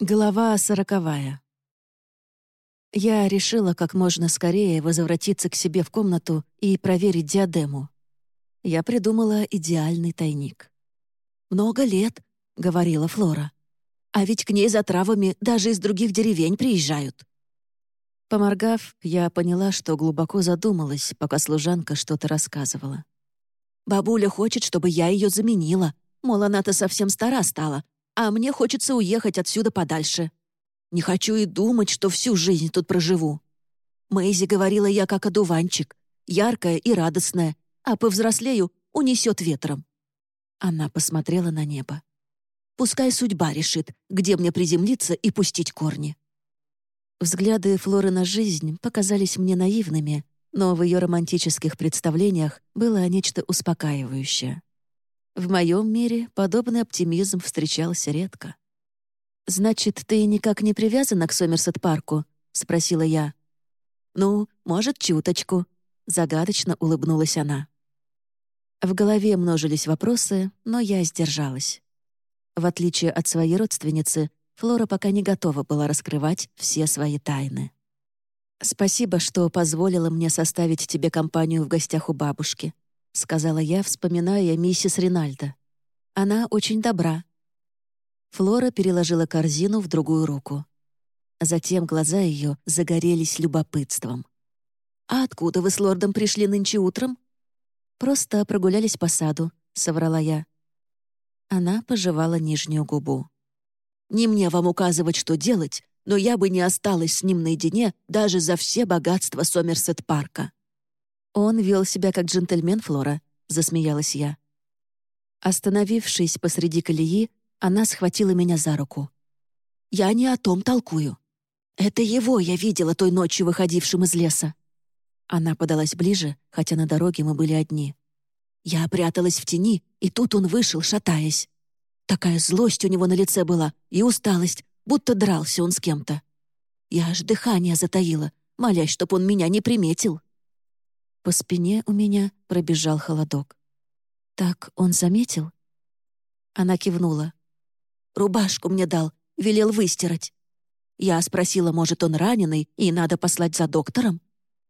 Глава сороковая. Я решила как можно скорее возвратиться к себе в комнату и проверить диадему. Я придумала идеальный тайник. «Много лет», — говорила Флора. «А ведь к ней за травами даже из других деревень приезжают». Поморгав, я поняла, что глубоко задумалась, пока служанка что-то рассказывала. «Бабуля хочет, чтобы я ее заменила. Мол, она-то совсем стара стала, а мне хочется уехать отсюда подальше. Не хочу и думать, что всю жизнь тут проживу. Мэйзи говорила я как одуванчик, яркая и радостная, а повзрослею унесет ветром. Она посмотрела на небо. Пускай судьба решит, где мне приземлиться и пустить корни. Взгляды Флоры на жизнь показались мне наивными, но в ее романтических представлениях было нечто успокаивающее. В моем мире подобный оптимизм встречался редко. «Значит, ты никак не привязана к Сомерсет-парку?» — спросила я. «Ну, может, чуточку», — загадочно улыбнулась она. В голове множились вопросы, но я сдержалась. В отличие от своей родственницы, Флора пока не готова была раскрывать все свои тайны. «Спасибо, что позволила мне составить тебе компанию в гостях у бабушки», — сказала я, вспоминая миссис Ринальдо. «Она очень добра». Флора переложила корзину в другую руку. Затем глаза ее загорелись любопытством. «А откуда вы с лордом пришли нынче утром?» «Просто прогулялись по саду», — соврала я. Она пожевала нижнюю губу. «Не мне вам указывать, что делать, но я бы не осталась с ним наедине даже за все богатства Сомерсет-парка. «Он вел себя как джентльмен, Флора», — засмеялась я. Остановившись посреди колеи, она схватила меня за руку. «Я не о том толкую. Это его я видела той ночью, выходившим из леса». Она подалась ближе, хотя на дороге мы были одни. Я пряталась в тени, и тут он вышел, шатаясь. Такая злость у него на лице была и усталость, будто дрался он с кем-то. Я аж дыхание затаила, молясь, чтоб он меня не приметил. По спине у меня пробежал холодок. «Так он заметил?» Она кивнула. «Рубашку мне дал, велел выстирать. Я спросила, может, он раненый, и надо послать за доктором?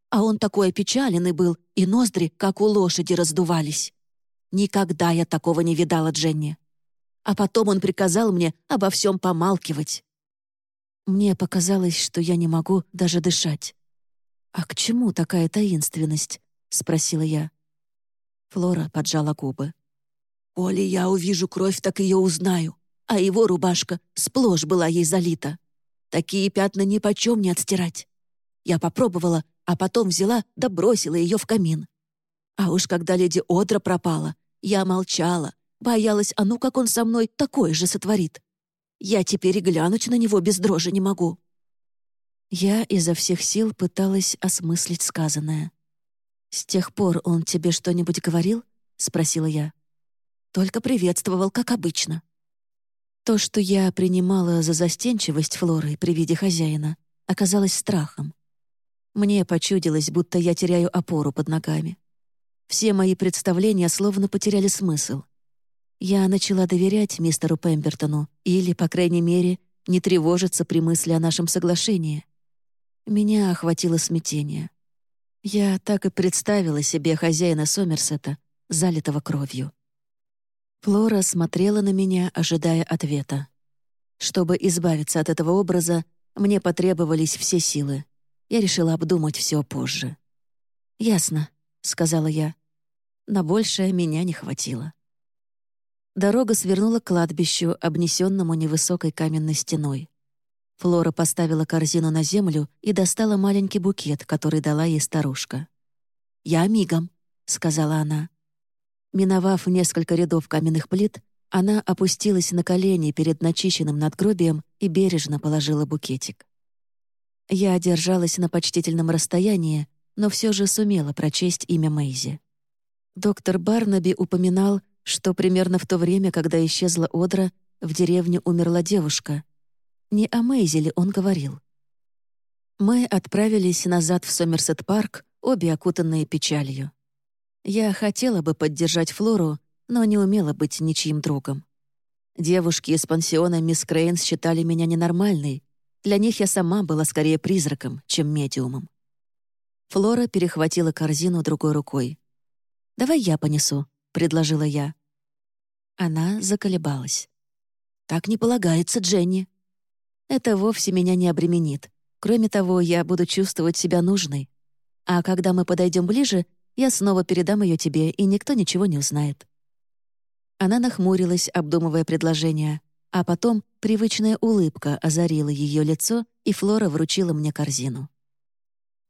А он такой опечаленный был, и ноздри, как у лошади, раздувались. Никогда я такого не видала, Дженни. А потом он приказал мне обо всем помалкивать. Мне показалось, что я не могу даже дышать. А к чему такая таинственность? — спросила я. Флора поджала губы. «Коли я увижу кровь, так ее узнаю, а его рубашка сплошь была ей залита. Такие пятна ни почем не отстирать. Я попробовала, а потом взяла да бросила ее в камин. А уж когда леди Одра пропала, я молчала, боялась, а ну как он со мной такое же сотворит. Я теперь и глянуть на него без дрожи не могу». Я изо всех сил пыталась осмыслить сказанное. «С тех пор он тебе что-нибудь говорил?» — спросила я. «Только приветствовал, как обычно». То, что я принимала за застенчивость Флоры при виде хозяина, оказалось страхом. Мне почудилось, будто я теряю опору под ногами. Все мои представления словно потеряли смысл. Я начала доверять мистеру Пембертону или, по крайней мере, не тревожиться при мысли о нашем соглашении. Меня охватило смятение. Я так и представила себе хозяина Сомерсета, залитого кровью. Флора смотрела на меня, ожидая ответа. Чтобы избавиться от этого образа, мне потребовались все силы. Я решила обдумать все позже. «Ясно», — сказала я. На большее меня не хватило. Дорога свернула к кладбищу, обнесенному невысокой каменной стеной. Флора поставила корзину на землю и достала маленький букет, который дала ей старушка. «Я мигом», — сказала она. Миновав несколько рядов каменных плит, она опустилась на колени перед начищенным надгробием и бережно положила букетик. Я держалась на почтительном расстоянии, но все же сумела прочесть имя Мэйзи. Доктор Барнаби упоминал, что примерно в то время, когда исчезла Одра, в деревне умерла девушка — не о Мейзеле он говорил. Мы отправились назад в Сомерсет-парк, обе окутанные печалью. Я хотела бы поддержать Флору, но не умела быть ничьим другом. Девушки из пансиона мисс Крейн считали меня ненормальной. Для них я сама была скорее призраком, чем медиумом. Флора перехватила корзину другой рукой. «Давай я понесу», — предложила я. Она заколебалась. «Так не полагается, Дженни». «Это вовсе меня не обременит. Кроме того, я буду чувствовать себя нужной. А когда мы подойдем ближе, я снова передам ее тебе, и никто ничего не узнает». Она нахмурилась, обдумывая предложение, а потом привычная улыбка озарила ее лицо, и Флора вручила мне корзину.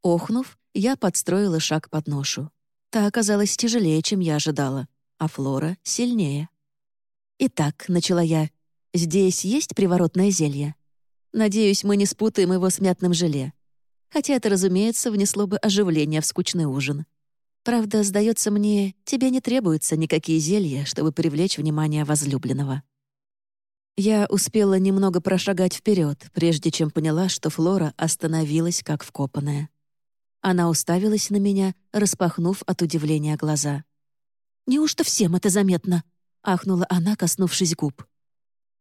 Охнув, я подстроила шаг под ношу. Та оказалась тяжелее, чем я ожидала, а Флора — сильнее. «Итак», — начала я, — «здесь есть приворотное зелье? Надеюсь, мы не спутаем его с мятным желе. Хотя это, разумеется, внесло бы оживление в скучный ужин. Правда, сдается мне, тебе не требуются никакие зелья, чтобы привлечь внимание возлюбленного». Я успела немного прошагать вперед, прежде чем поняла, что Флора остановилась как вкопанная. Она уставилась на меня, распахнув от удивления глаза. «Неужто всем это заметно?» — ахнула она, коснувшись губ.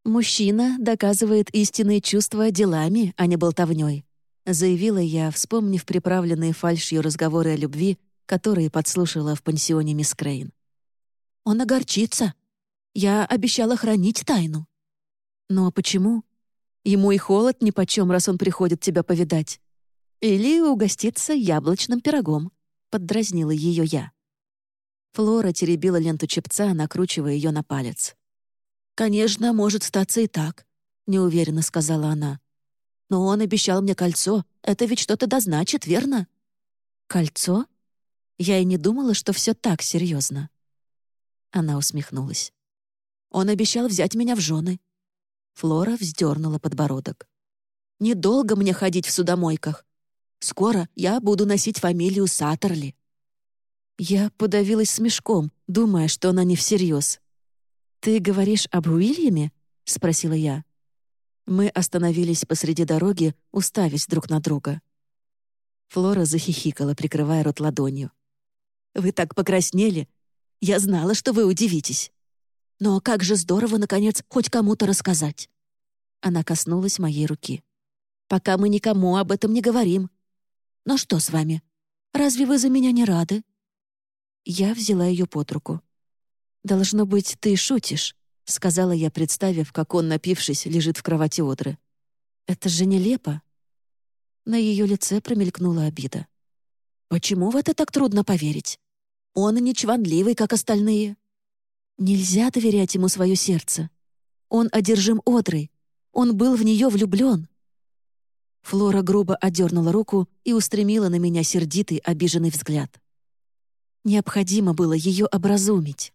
«Мужчина доказывает истинные чувства делами, а не болтовнёй», — заявила я, вспомнив приправленные фальшью разговоры о любви, которые подслушала в пансионе мисс Крейн. «Он огорчится. Я обещала хранить тайну». «Ну а почему? Ему и холод нипочем, раз он приходит тебя повидать. Или угоститься яблочным пирогом», — поддразнила ее я. Флора теребила ленту чепца, накручивая ее на палец. «Конечно, может статься и так», — неуверенно сказала она. «Но он обещал мне кольцо. Это ведь что-то дозначит, верно?» «Кольцо?» Я и не думала, что все так серьезно. Она усмехнулась. «Он обещал взять меня в жены». Флора вздернула подбородок. «Недолго мне ходить в судомойках. Скоро я буду носить фамилию Саттерли». Я подавилась смешком, думая, что она не всерьез. «Ты говоришь об Уильяме?» — спросила я. Мы остановились посреди дороги, уставясь друг на друга. Флора захихикала, прикрывая рот ладонью. «Вы так покраснели! Я знала, что вы удивитесь. Но как же здорово, наконец, хоть кому-то рассказать!» Она коснулась моей руки. «Пока мы никому об этом не говорим. Но что с вами? Разве вы за меня не рады?» Я взяла ее под руку. «Должно быть, ты шутишь», — сказала я, представив, как он, напившись, лежит в кровати Одры. «Это же нелепо». На ее лице промелькнула обида. «Почему в это так трудно поверить? Он не чванливый, как остальные». Нельзя доверять ему свое сердце. Он одержим Одрой. Он был в нее влюблен. Флора грубо отдернула руку и устремила на меня сердитый, обиженный взгляд. Необходимо было ее образумить.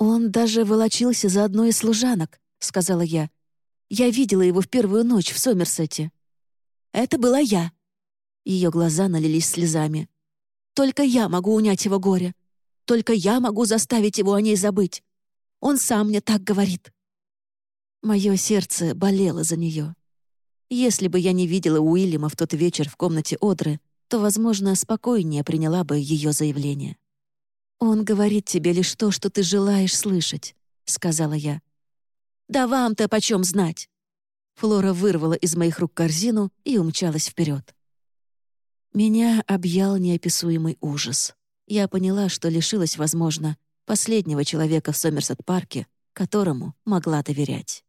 «Он даже волочился за одной из служанок», — сказала я. «Я видела его в первую ночь в Сомерсете». «Это была я». Ее глаза налились слезами. «Только я могу унять его горе. Только я могу заставить его о ней забыть. Он сам мне так говорит». Мое сердце болело за нее. Если бы я не видела Уильяма в тот вечер в комнате Одры, то, возможно, спокойнее приняла бы ее заявление. «Он говорит тебе лишь то, что ты желаешь слышать», — сказала я. «Да вам-то почем знать?» Флора вырвала из моих рук корзину и умчалась вперед. Меня объял неописуемый ужас. Я поняла, что лишилась, возможно, последнего человека в Сомерсет-парке, которому могла доверять.